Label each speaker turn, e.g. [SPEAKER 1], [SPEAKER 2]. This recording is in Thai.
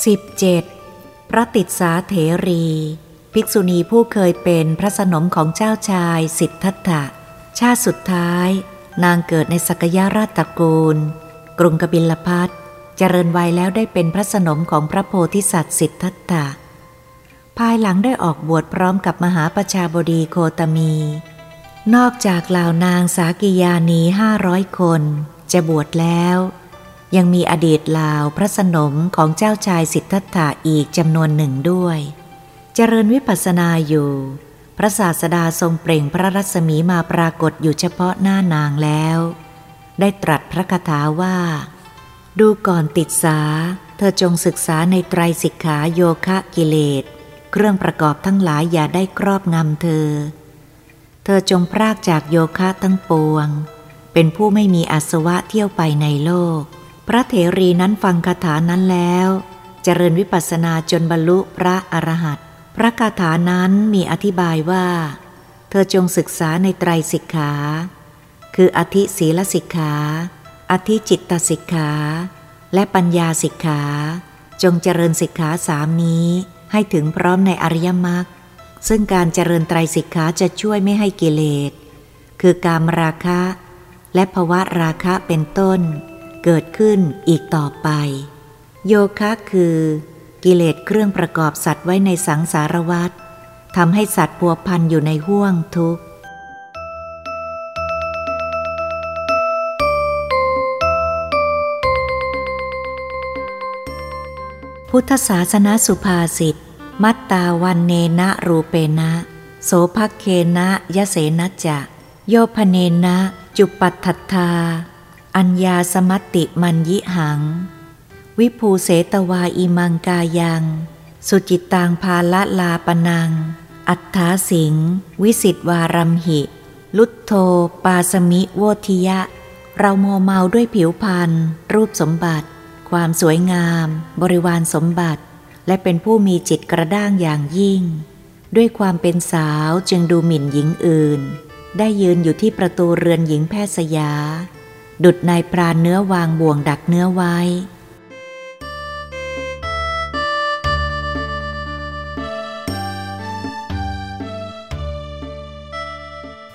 [SPEAKER 1] 17. พระติดสาเถรี ภิกษุณีผู้เคยเป็นพระสนมของเจ้าชายสิทธัตถะ ชาติสุดท้าย นางเกิดในสักยราชตระกูล กรุงกบิลพัทเจริญวัยแล้วได้เป็นพระสนมของพระโพธิสัตว์สิทธัตถะ ภายหลังได้ออกบวชพร้อมกับมหาประชาบดีโคตมี นอกจากเหล่านางสากิยานีห้าร้อยคน จะบวชแล้ว ยังมีอดีตลาวพระสนมของเจ้าชายสิทธัตถะอีกจำนวนหนึ่งด้วย เจริญวิปัสสนาอยู่ พระศาสดาทรงเปล่งพระรัศมีมาปรากฏอยู่เฉพาะหน้านางแล้ว ได้ตรัสพระคาถาว่า ดูก่อนติดสา เธอจงศึกษาในไตรสิกขาโยคะกิเลส เครื่องประกอบทั้งหลายอย่าได้ครอบงำเธอ เธอจงพรากจากโยคะทั้งปวง เป็นผู้ไม่มีอาสวะเที่ยวไปในโลก พระเถรีนั้นฟังคาถานั้นแล้ว เจริญวิปัสสนาจนบรรลุพระอรหันต์พระคาถานั้นมีอธิบายว่า เธอจงศึกษาในไตรสิกขา คืออธิศีลสิกขา อธิจิตตสิกขา และปัญญาสิกขา จงเจริญสิกขาสามนี้ให้ถึงพร้อมในอริยมรรคซึ่งการเจริญไตรสิกขาจะช่วยไม่ให้กิเลส คือการราคะ และภวะราคะเป็นต้น เกิดขึ้นอีกต่อไป โยคะคือ กิเลสเครื่องประกอบสัตว์ไว้ในสังสารวัฏทำให้สัตว์พัวพันอยู่ในห่วงทุกข์ พุทธศาสนาสุภาษิต มัตตาวันเนนะรูเปนะ โสภเคนะยะเสนะจะ โยพเนนะ จุปัตถทา อัญญาสมัติมันยิหัง วิภูเสตวาอิมังกายัง สุจิตตังพาละลาปนัง อัฏฐาสิง วิสิตวารัมหิ ลุตโทปาสมิโวทิยะ เราโมเมาด้วยผิวพรรณรูปสมบัติ ความสวยงาม บริวารสมบัติ และเป็นผู้มีจิตกระด้างอย่างยิ่ง ด้วยความเป็นสาวจึงดูหมิ่นหญิงอื่น ได้ยืนอยู่ที่ประตูเรือนหญิงแพทย์สยา ดุดนายพรานเนื้อวางบ่วงดักเนื้อไว้